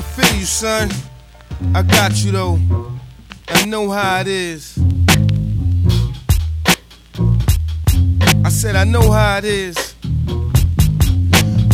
I feel you, son. I got you though. I know how it is. I said I know how it is.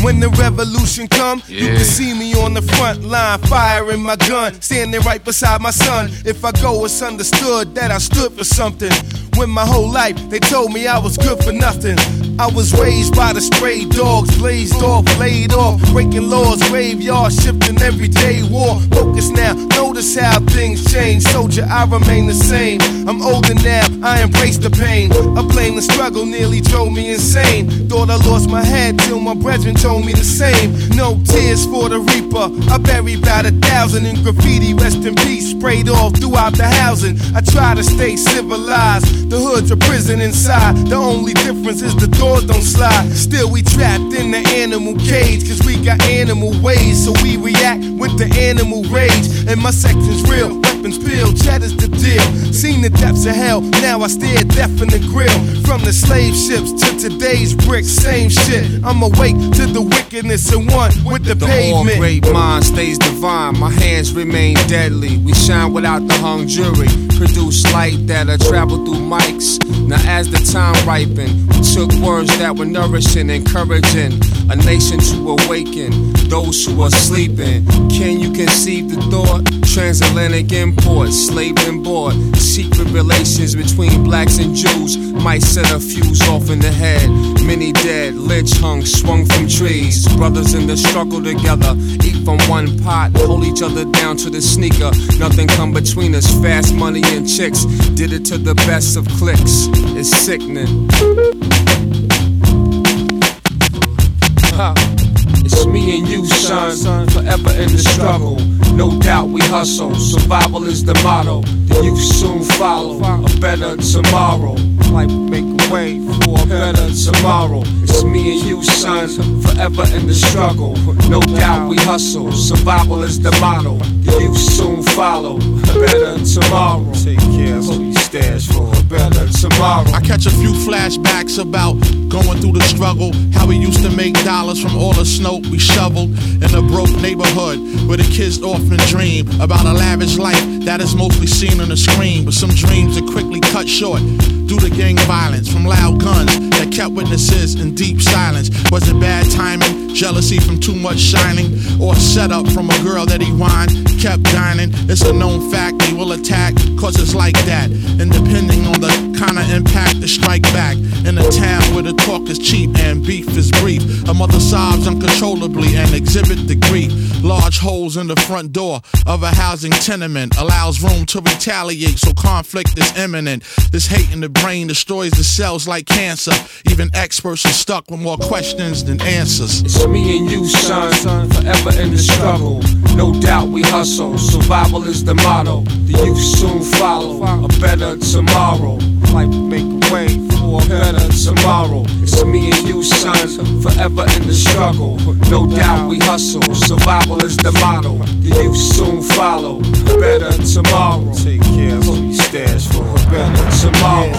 When the revolution come, you can see me on the front line, firing my gun, standing right beside my son. If I go, it's understood that I stood for something. When my whole life they told me I was good for nothing. I was raised by the stray dogs, blazed off, laid off, breaking laws, graveyard shifting everyday war. Focus now, notice how things change. Soldier, I remain the same. I'm older now, I embrace the pain. I blame the struggle, nearly drove me insane. Thought I lost my head till my brethren told me the same. No tears for the reaper. I buried about a thousand in graffiti, rest in peace, sprayed off throughout the housing. I try to stay civilized. The hood's a prison inside. The only difference is the doors don't slide. Still, we trapped in the animal cage, cause we got animal ways. So we react with the animal rage. And my section's real, weapons peel, cheddar's the deal. Seen the depths of hell, now I stare death in the grill. From the slave ships to today's bricks, same shit. I'm awake to the wickedness and one with the, The pavement. great mind stays divine. My hands remain deadly. We shine without the hung jury. Produce light that'll travel through mics. Now, as the time ripened, we took words that were nourishing, encouraging a nation to awaken those who are sleeping. Can you conceive the thought? Transatlantic imports, slave and bought. Secret relations between blacks and Jews might set a fuse off in the head. Many dead, lynch hung, swung from trees. Brothers in the struggle together, eat from one pot, hold each other down to the sneaker. Nothing come between us, fast money and chicks. Did it to the best of clicks. It's sickening. Huh. It's me and you, son, forever in the struggle. No doubt we hustle, survival is the motto. The youth soon follow a better tomorrow. Life make a a better tomorrow. It's me and you, son, forever in the struggle. No doubt we hustle, survival is the motto. Youth soon follow better tomorrow. Take care of these stairs for a better tomorrow. I catch a few flashbacks about going through the struggle. How we used to make dollars from all the snow we shoveled in a broke neighborhood where the kids often dream about a lavish life that is mostly seen on the screen. But some dreams are quickly cut short due to gang violence from loud guns that kept witnesses in deep silence. Was it bad timing, jealousy from too much shining, or a setup from a girl that he whined? Kept dining. It's a known fact they will attack, cause it's like that. And depending on the kind of impact to strike back. In a town where the talk is cheap and beef is brief. A mother sobs uncontrollably and exhibit the grief. Large holes in the front door of a housing tenement allows room to retaliate, so conflict is imminent. This hate in the brain destroys the cells like cancer. Even experts are stuck with more questions than answers. It's me and you, son, forever in the struggle. No doubt we hustle, survival is the motto. The youth soon follow a better tomorrow. Life make a way for a better tomorrow. It's me and you, son, forever in the struggle. No doubt we hustle, survival is the motto. The youth soon follow a better tomorrow. Take care of these stairs for a better tomorrow.